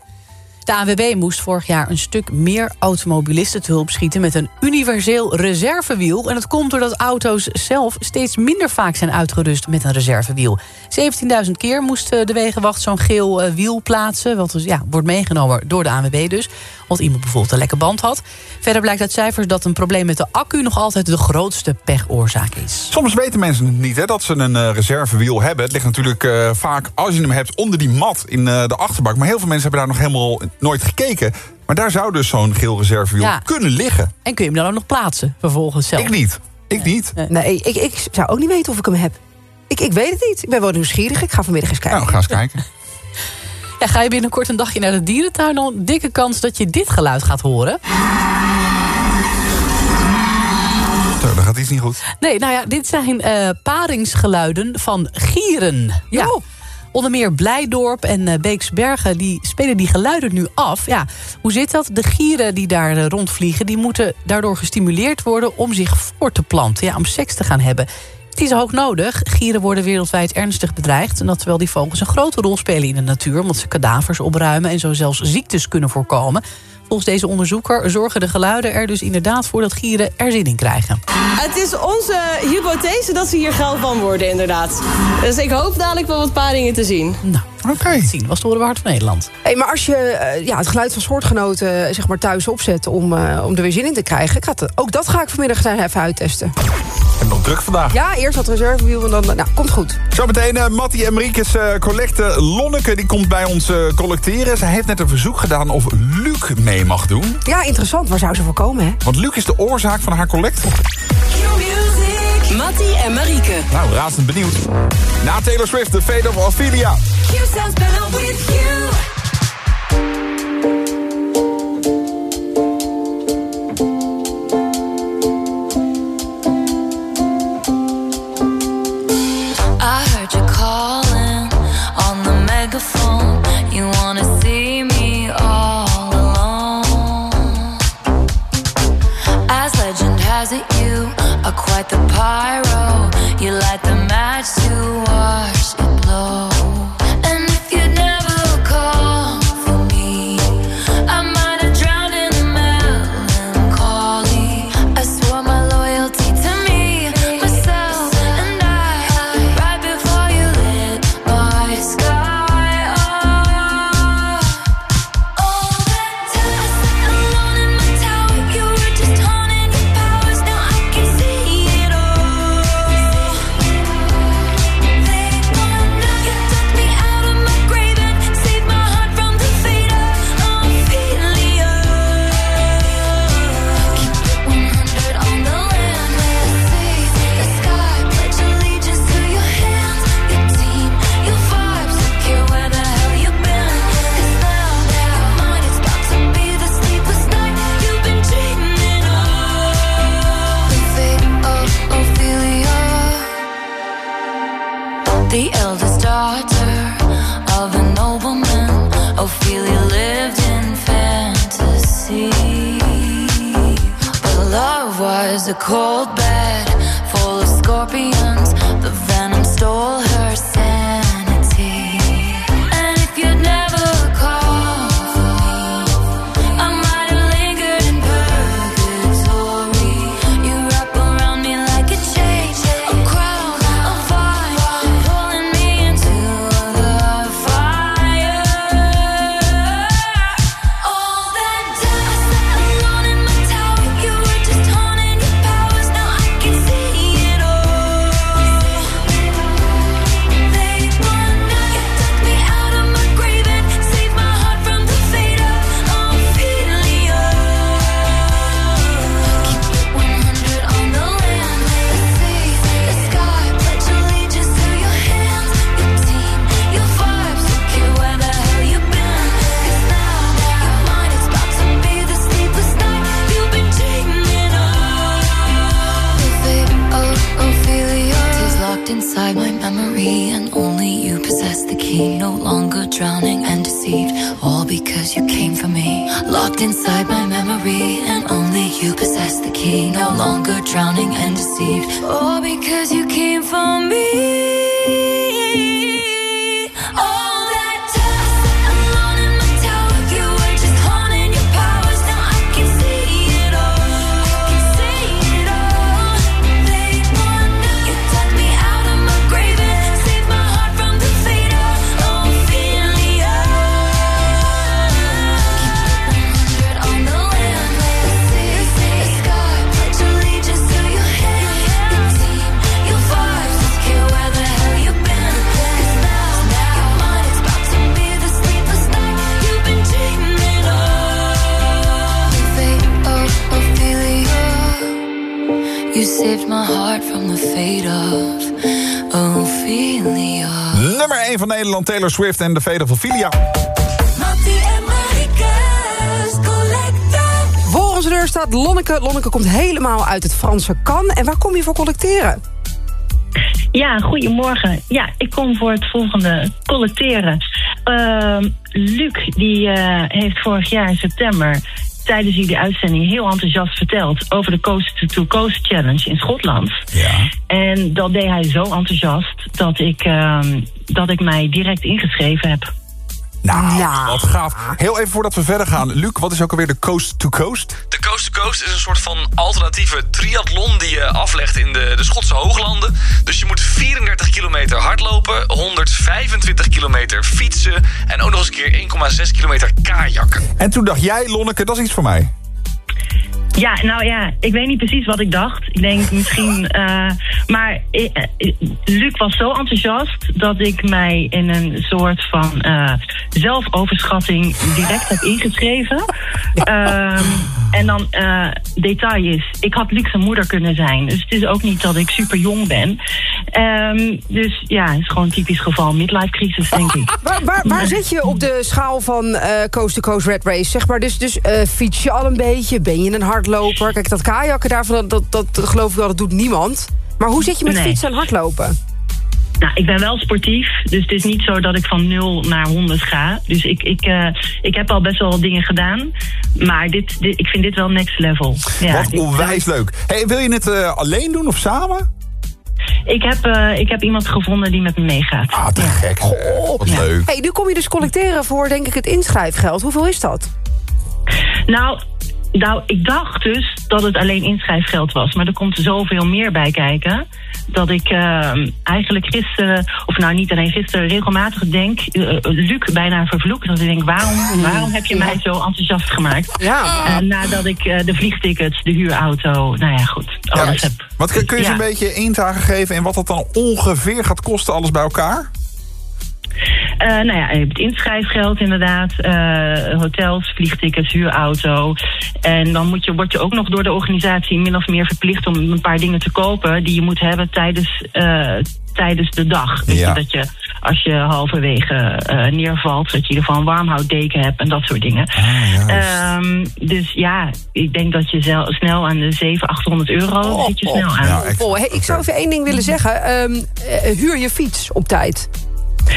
S2: De ANWB moest vorig jaar een stuk meer automobilisten te hulp schieten... met een universeel reservewiel. En dat komt doordat auto's zelf steeds minder vaak zijn uitgerust met een reservewiel. 17.000 keer moest de Wegenwacht zo'n geel eh, wiel plaatsen... wat dus, ja, wordt meegenomen door de ANWB dus... want iemand bijvoorbeeld een lekke band had. Verder blijkt uit cijfers dat een probleem met de accu... nog altijd de grootste pechoorzaak is.
S1: Soms weten mensen het niet, hè, dat ze een eh, reservewiel hebben. Het ligt natuurlijk eh, vaak, als je hem hebt, onder die mat in eh, de achterbak. Maar heel veel mensen hebben daar nog helemaal nooit gekeken. Maar daar zou dus zo'n geel reservewiel
S2: Ja.
S1: kunnen liggen.
S2: En kun je hem dan ook nog plaatsen vervolgens zelf?
S1: Ik niet. Ik niet.
S7: Nee, ik, ik zou ook niet weten of ik hem heb. Ik, ik weet het niet. Ik ben wel nieuwsgierig. Ik ga vanmiddag eens kijken.
S1: Nou, ga eens kijken.
S2: Ja, ga je binnenkort een dagje naar de dierentuin... dan dikke kans dat je dit geluid gaat horen.
S1: dan gaat iets niet goed.
S2: Nee, nou ja, dit zijn eh, paringsgeluiden van gieren. Ja. Onder meer Blijdorp en eh, Beeksbergen die spelen die geluiden nu af. Ja, hoe zit dat? De gieren die daar eh, rondvliegen... die moeten daardoor gestimuleerd worden om zich voor te planten. Ja, om seks te gaan hebben. Het is hoog nodig. Gieren worden wereldwijd ernstig bedreigd. En dat terwijl die vogels een grote rol spelen in de natuur... omdat ze kadavers opruimen en zo zelfs ziektes kunnen voorkomen. Volgens deze onderzoeker zorgen de geluiden er dus inderdaad voor... dat gieren er zin in krijgen.
S26: Het is onze hypothese dat ze hier geil van worden, inderdaad. Dus ik hoop dadelijk wel wat paringen te zien.
S2: Nou,
S1: oké.
S2: Zien was de Hart van Nederland.
S7: Hey, maar als je eh, ja, het geluid van soortgenoten eh, zeg maar, thuis opzet om, eh, om er weer zin in te krijgen... Ik had, ook dat ga ik vanmiddag zijn even uittesten.
S1: En nog druk vandaag.
S7: Ja, eerst wat reservewiel en dan... Nou, komt goed.
S1: Zometeen uh, Mattie en Mariekes uh, collecte. Lonneke die komt bij ons uh, collecteren. Zij heeft net een verzoek gedaan of Luc mee mag doen.
S7: Ja, interessant. Waar zou ze voor komen, hè?
S1: Want Luc is de oorzaak van haar collecte.
S35: Mattie en Marieke.
S1: Nou, razend benieuwd. Na Taylor Swift, de Fate of Ophelia.
S35: Q sounds better with you.
S36: Pyro. You light the match to watch
S1: 1 van Nederland, Taylor Swift en de.
S35: Mattie en Marieke.
S7: Voor onze deur staat Lonneke. Lonneke komt helemaal uit het Franse kan. En waar kom je voor collecteren?
S12: Ja, goedemorgen. Ja, ik kom voor het volgende collecteren. Ehm, Luc, die eh, heeft vorig jaar in september tijdens jullie uitzending heel enthousiast verteld over de Coast to Coast Challenge in Schotland.
S1: Ja.
S12: En dat deed hij zo enthousiast dat ik, ehm, dat ik mij direct ingeschreven heb.
S1: Nou, wat gaaf. Heel even voordat we verder gaan. Luc, wat is ook alweer de Coast to Coast?
S13: De Coast to Coast is een soort van alternatieve triathlon die je aflegt in de, de Schotse hooglanden. Dus je moet 34 kilometer hardlopen, 125 kilometer fietsen en ook nog eens een keer 1,6 kilometer kajakken.
S1: En toen dacht jij, Lonneke, dat is iets voor mij.
S12: Ja, nou ja, ik weet niet precies wat ik dacht. Ik denk misschien. eh, maar eh, eh, Luc was zo enthousiast dat ik mij in een soort van zelfoverschatting direct heb ingeschreven. Ehm, en dan detail is: ik had Luc zijn moeder kunnen zijn. Dus het is ook niet dat ik super jong ben. Ehm, dus ja, het is gewoon een typisch geval midlife crisis, denk ik.
S7: Waar, waar, waar zit je op de schaal van eh, Coast to Coast Red Race? Zeg maar, dus, dus eh, fiets je al een beetje? Ben je een hardloper? Kijk, dat kajakken daarvan, dat, dat, dat geloof ik wel, dat doet niemand. Maar hoe zit je met
S12: Nee.
S7: fietsen en hardlopen?
S12: Nou, ik ben wel sportief, dus het is niet zo dat ik van 0 naar 100 ga. Dus ik, ik, eh, ik heb al best wel wat dingen gedaan. Maar dit, dit, ik vind dit wel next level. Ja,
S1: wat onwijs leuk. Hey, wil je het eh, alleen doen of samen?
S12: Ik heb, eh, ik heb iemand gevonden die met me meegaat.
S1: Ah, te gek. Wat leuk.
S7: Hey, nu kom je dus collecteren voor, denk ik, het inschrijfgeld. Hoeveel is dat?
S12: Nou, nou, ik dacht dus dat het alleen inschrijfgeld was. Maar er komt zoveel meer bij kijken. Dat ik eh, eigenlijk gisteren, of nou niet alleen gisteren, regelmatig denk, eh, Luc bijna vervloekt. Dat ik denk, waarom, waarom heb je mij zo enthousiast gemaakt?
S7: Ja.
S12: Nadat ik eh, de vliegtickets, de huurauto, nou ja, goed, alles heb.
S1: Wat kun je ze
S12: Ja.
S1: een beetje intagen geven en wat dat dan ongeveer gaat kosten, alles bij elkaar?
S12: Eh, nou ja, je hebt inschrijfgeld inderdaad, eh, hotels, vliegtickets, huurauto. En dan moet je, word je ook nog door de organisatie min of meer verplicht om een paar dingen te kopen die je moet hebben tijdens, eh, tijdens de dag. Dus
S1: Ja.
S12: dat je als je halverwege eh, neervalt, dat je in ieder geval een warmhouddeken hebt en dat soort dingen. Ehm, dus ja, ik denk dat je zel- snel aan de 700, 800 euro zit je snel aan.
S7: Oh, hey, ik zou even één ding willen zeggen. Ehm, eh, huur je fiets op tijd.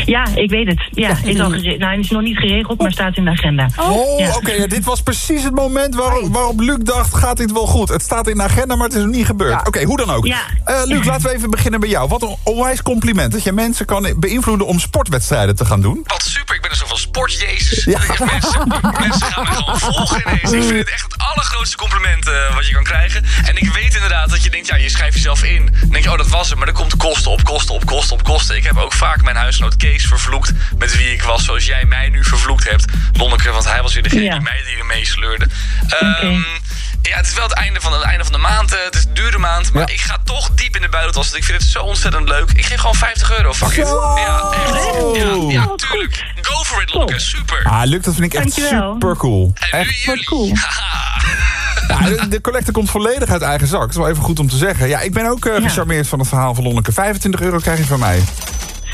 S12: Ja, ik weet het. Ja, is al gere- nou, het is nog niet geregeld, maar staat in de agenda.
S1: Oh,
S12: Ja.
S1: oké. ja, dit was precies het moment waar- waarop Luc dacht, gaat dit wel goed? Het staat in de agenda, maar het is nog niet gebeurd. Oké, hoe dan ook.
S12: Ja.
S1: Eh, Luc, laten we even beginnen bij jou. Wat een onwijs compliment dat je mensen kan beïnvloeden om sportwedstrijden te gaan doen.
S13: Wat super, van sport, jezus. Mensen, mensen gaan me gewoon volgen ineens. Ik vind het echt het allergrootste compliment eh, wat je kan krijgen. En ik weet inderdaad dat je denkt, ja, je schrijft jezelf in. Dan denk je, oh, dat was het. Maar er komt kosten op kosten op kosten op kosten. Ik heb ook vaak mijn huisgenoot Kees vervloekt. Met wie ik was, zoals jij mij nu vervloekt hebt. Lonneke, want hij was weer degene
S12: Ja.
S13: die mij die ermee sleurde. Ehm, Ja, het is wel het einde van, het einde van de maand. eh, Het is een dure maand. Maar ik ga toch diep in de buitentas. want Ik vind het zo ontzettend leuk. Ik geef gewoon 50 euro. Fuck it. Ja, echt. Ja, ja, tuurlijk. Go for it, Lonneke. Super.
S1: Ah, Luc, dat vind ik echt
S13: Dankjewel.
S1: super cool. Echt
S12: Wat cool.
S1: Ja, de, de collecte komt volledig uit eigen zak. Dat is wel even goed om te zeggen. Ja, ik ben ook eh, gecharmeerd van het verhaal van Lonneke. 25 euro krijg je van mij.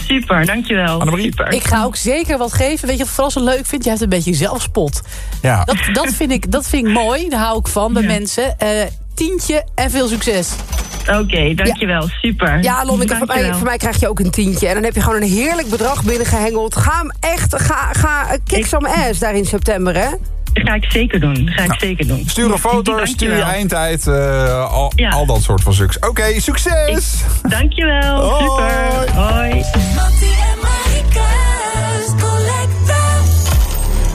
S12: Super, dankjewel. Super.
S2: Ik ga ook zeker wat geven. Weet je wat ik vooral zo leuk vind? Je hebt een beetje zelfspot.
S1: Ja.
S2: Dat, dat, vind, ik, dat vind ik mooi. Daar hou ik van bij mensen. Eh, tientje en veel succes.
S12: Oké, dankjewel. Super.
S7: Ja, Lonneke, voor mij, mij krijg je ook een tientje. En dan heb je gewoon een heerlijk bedrag binnengehengeld. Ga hem echt, ga, ga kick some ass daar in september, hè?
S12: Ga ik zeker doen. Ga ik zeker doen.
S1: Nou, Stuur een foto, stuur je eindtijd. eh, al,
S12: Ja.
S1: al dat soort van succes. Oké, succes!
S12: Dankjewel.
S1: Hoi.
S12: Super. Hoi.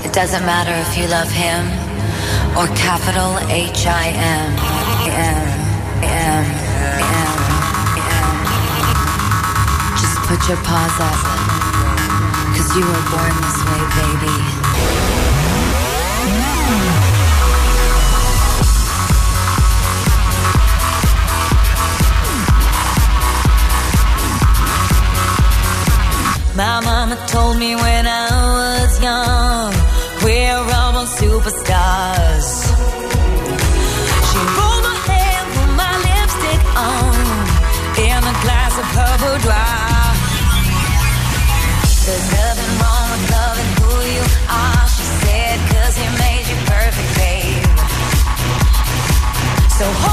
S37: It doesn't matter if you love him or capital H I M. M. M. M. M. Just put your paws up. Cause you were born this way, baby.
S36: Me when I was young, we're all born superstars. She rolled my hair, put my lipstick on, in a glass of her boudoir. There's nothing wrong with loving who you are, she said, cause he made you perfect, babe. So hold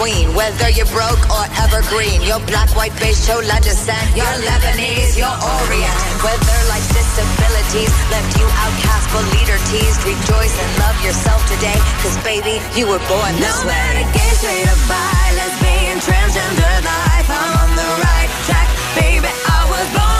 S36: just
S10: be a queen. Whether you're broke or evergreen, you're black, white, beige, chola descent. You're Lebanese, you're Orient. Whether life's disabilities left you outcast but leader teased, rejoice and love yourself today. Cause baby, you were born this
S36: No
S10: way.
S36: matter gay, straight or bi, lesbian, transgender life, I'm on the right track, baby. I was born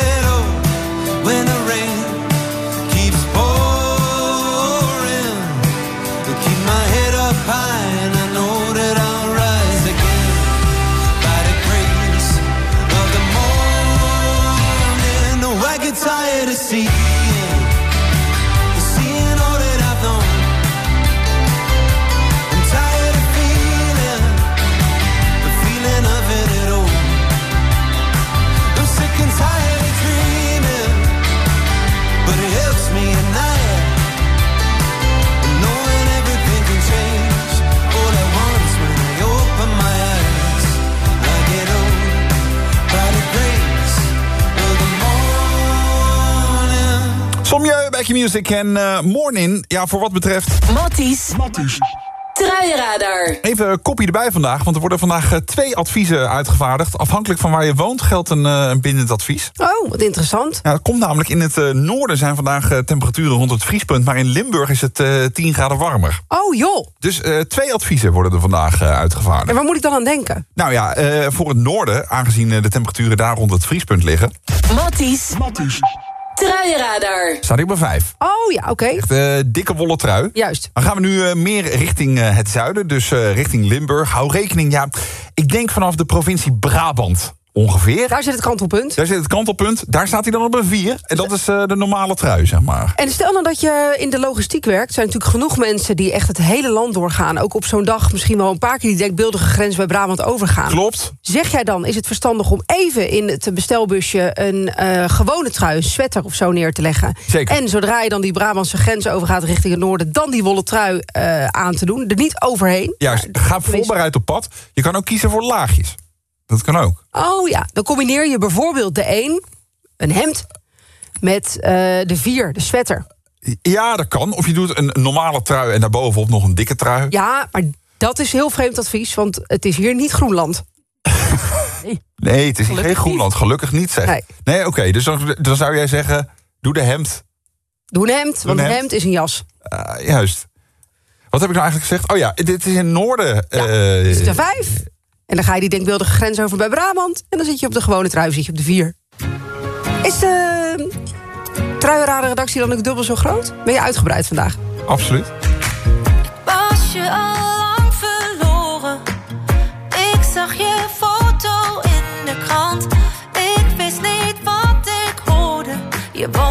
S1: Music en eh, Morning. Ja, voor wat betreft...
S2: Matties. Truienradar.
S1: Even een kopje erbij vandaag, want er worden vandaag eh, twee adviezen uitgevaardigd. Afhankelijk van waar je woont geldt een, eh, een bindend advies.
S7: Oh, wat interessant.
S1: Ja, dat komt namelijk in het noorden zijn vandaag temperaturen rond het vriespunt... maar in Limburg is het eh 10 graden warmer.
S7: Oh joh.
S1: Dus eh, twee adviezen worden er vandaag uitgevaardigd.
S7: En waar moet ik dan aan denken?
S1: Nou ja, eh, voor het noorden, aangezien de temperaturen daar rond het vriespunt liggen...
S2: Matties. Truienradar.
S1: staat ik bij vijf.
S7: Oh ja, oké.
S1: Echt eh, dikke wollen trui.
S7: Juist.
S1: Dan gaan we nu eh, meer richting eh, het zuiden, dus richting Limburg. Hou rekening, ja, ik denk vanaf de provincie Brabant ongeveer.
S7: Daar zit het kantelpunt.
S1: Daar zit het kantelpunt. Daar staat hij dan op een 4. En dat is eh, de normale trui, zeg maar.
S7: En stel nou dat je in de logistiek werkt... er zijn natuurlijk genoeg mensen die echt het hele land doorgaan. Ook op zo'n dag misschien wel een paar keer... die denkbeeldige grens bij Brabant overgaan.
S1: Klopt.
S7: Zeg jij dan, is het verstandig om even in het bestelbusje... een eh, gewone trui, een sweater of zo neer te leggen?
S1: Zeker.
S7: En zodra je dan die Brabantse grens overgaat richting het noorden... dan die wollen trui eh, aan te doen, er niet overheen.
S1: Juist, ga voorbereid op pad. Je kan ook kiezen voor laagjes. Dat kan ook.
S7: Oh ja, dan combineer je bijvoorbeeld de 1, een hemd... met eh, de 4, de sweater.
S1: Ja, dat kan. Of je doet een normale trui en daarbovenop nog een dikke trui.
S7: Ja, maar dat is heel vreemd advies, want het is hier niet Groenland.
S1: Nee, het is hier geen Groenland. Gelukkig niet, zeg.
S7: Nee.
S1: Nee, oké. dus dan, dan zou jij zeggen, doe de hemd.
S7: Doe een hemd, want
S1: een hemd.
S7: hemd is een jas.
S1: Ah, juist. Wat heb ik nou eigenlijk gezegd? Oh ja, dit is in het noorden. eh,
S7: Dat is de 5. En dan ga je die denkbeeldige grens over bij Brabant. En dan zit je op de gewone trui, zit je op de 4. Is de truienraden redactie dan ook dubbel zo groot? Ben je uitgebreid vandaag?
S1: Absoluut.
S36: Was je al lang verloren? Ik zag je foto in de krant. Ik wist niet wat ik hoorde. Je woont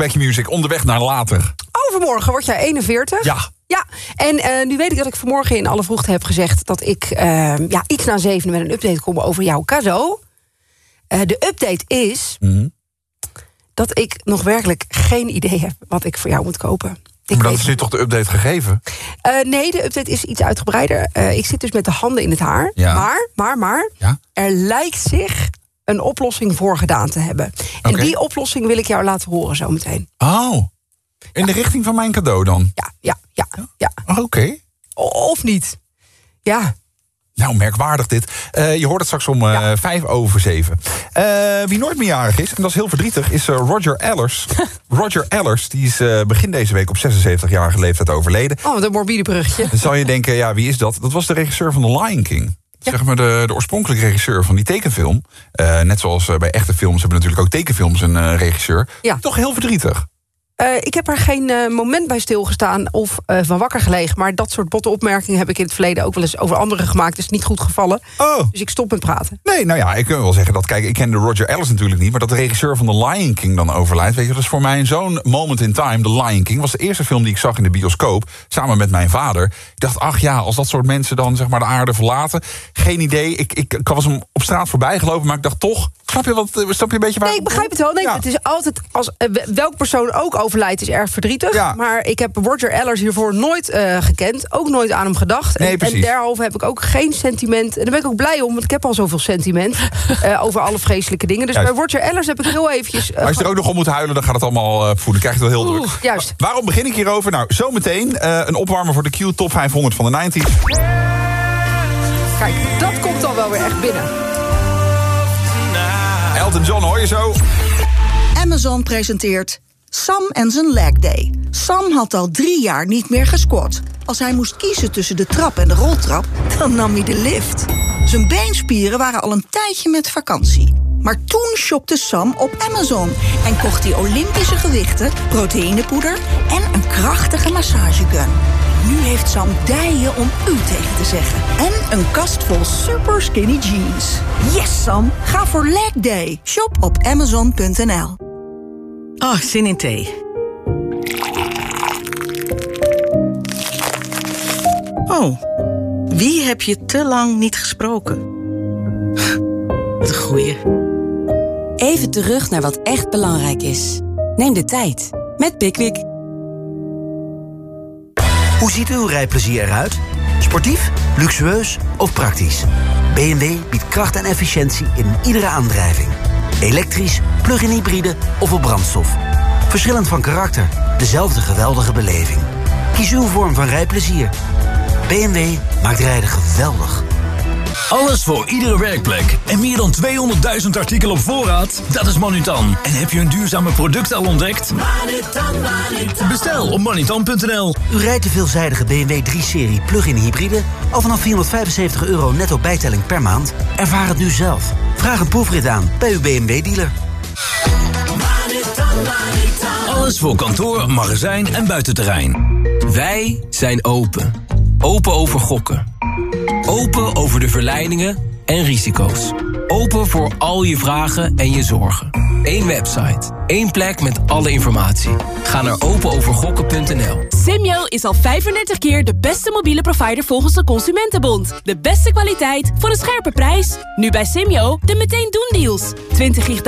S1: Back Music onderweg naar later.
S7: Overmorgen word jij 41.
S1: Ja.
S7: Ja, en eh, nu weet ik dat ik vanmorgen in alle vroegte heb gezegd... dat ik eh, ja, iets na zeven met een update kom over jouw cadeau. Eh, de update is
S1: Mhm.
S7: dat ik nog werkelijk geen idee heb... wat ik voor jou moet kopen. Ik
S1: maar dat is nu toch de update gegeven?
S7: Eh, nee, de update is iets uitgebreider. Ik zit dus met de handen in het haar.
S1: Ja.
S7: Maar, maar, maar, er lijkt zich een oplossing voor gedaan te hebben. En
S1: Oké.
S7: die oplossing wil ik jou laten horen zometeen.
S1: Oh, in de richting van mijn cadeau dan?
S7: Ja, ja, ja. ja.
S1: Oké.
S7: O- Of niet. Ja.
S1: Nou, merkwaardig dit. Eh, je hoort het straks om eh, vijf over zeven. Eh, wie nooit meerjarig is, en dat is heel verdrietig, is Roger Ellers. Roger Ellers, die is begin deze week op 76-jarige leeftijd overleden.
S7: Oh, wat een morbide bruggetje.
S1: Dan zal je denken, ja, wie is dat? Dat was de regisseur van The Lion King. Zeg maar de, de oorspronkelijke regisseur van die tekenfilm. Eh, net zoals eh, bij echte films hebben natuurlijk ook tekenfilms een eh, regisseur.
S7: Ja.
S1: Toch heel verdrietig.
S7: Eh, ik heb er geen eh, moment bij stilgestaan of eh, van wakker gelegen. Maar dat soort botte opmerkingen heb ik in het verleden ook wel eens over anderen gemaakt. is niet goed gevallen.
S1: Oh.
S7: Dus ik stop met praten.
S1: Nee, nou ja, ik kan wel zeggen dat, kijk, ik kende Roger Ellis natuurlijk niet, maar dat de regisseur van The Lion King dan overlijdt, weet je, dat is voor mij zo'n moment in time. The Lion King was de eerste film die ik zag in de bioscoop, samen met mijn vader. Ik dacht, ach ja, als dat soort mensen dan zeg maar de aarde verlaten, geen idee. Ik, ik, ik was hem op straat voorbij gelopen, maar ik dacht toch, snap je, wat, snap je een beetje waar
S7: Nee, ik begrijp het wel. Nee, Het is altijd, als welk persoon ook overlijdt, is erg verdrietig. Maar ik heb Roger Ellers hiervoor nooit eh, gekend. Ook nooit aan hem gedacht.
S1: Nee,
S7: en, en
S1: precies.
S7: daarover heb ik ook geen sentiment. En daar ben ik ook blij om, want ik heb al zoveel sentiment eh, over alle vreselijke dingen. Dus
S1: Juist.
S7: bij Roger Ellers heb ik heel eventjes. eh,
S1: Als je er ook nog om moet huilen, dan gaat het allemaal eh voelen. Dan krijg je het wel heel druk.
S7: Juist.
S1: Waarom begin ik hierover? Nou, zometeen eh, een opwarmer voor de Q Top 500 van de 90s.
S7: Kijk, dat komt dan wel weer echt binnen.
S1: Elton John, hoor je zo?
S38: Amazon presenteert Sam en zijn leg day. Sam had al drie jaar niet meer gesquat. Als hij moest kiezen tussen de trap en de roltrap, dan nam hij de lift. Zijn beenspieren waren al een tijdje met vakantie. Maar toen shopte Sam op Amazon en kocht hij Olympische gewichten, proteïnepoeder en een krachtige massagegun. Nu heeft Sam dijen om u tegen te zeggen. En een kast vol super skinny jeans. Yes, Sam. Ga voor leg day. Shop op amazon.nl.
S39: Oh, zin in thee. Oh, wie heb je te lang niet gesproken? Wat een goeie.
S40: Even terug naar wat echt belangrijk is. Neem de tijd met Pickwick.
S41: Hoe ziet uw rijplezier eruit? Sportief, luxueus of praktisch? BMW biedt kracht en efficiëntie in iedere aandrijving. Elektrisch, plug-in hybride of op brandstof. Verschillend van karakter, dezelfde geweldige beleving. Kies uw vorm van rijplezier. BMW maakt rijden geweldig.
S42: Alles voor iedere werkplek. En meer dan 200.000 artikelen op voorraad? Dat is Manutan. En heb je een duurzame product al ontdekt? Bestel op manutan.nl.
S41: U rijdt de veelzijdige BMW 3-serie plug-in hybride... al vanaf 475 euro netto bijtelling per maand? Ervaar het nu zelf. Vraag een proefrit aan bij uw BMW-dealer.
S42: Alles voor kantoor, magazijn en buitenterrein.
S43: Wij zijn open. Open over gokken. Open over de verleidingen en risico's. Open voor al je vragen en je zorgen. Eén website. één plek met alle informatie. Ga naar openovergokken.nl.
S44: Simyo is al 35 keer de beste mobiele provider volgens de Consumentenbond. De beste kwaliteit voor een scherpe prijs. Nu bij Simyo de meteen doen deals. 20 gig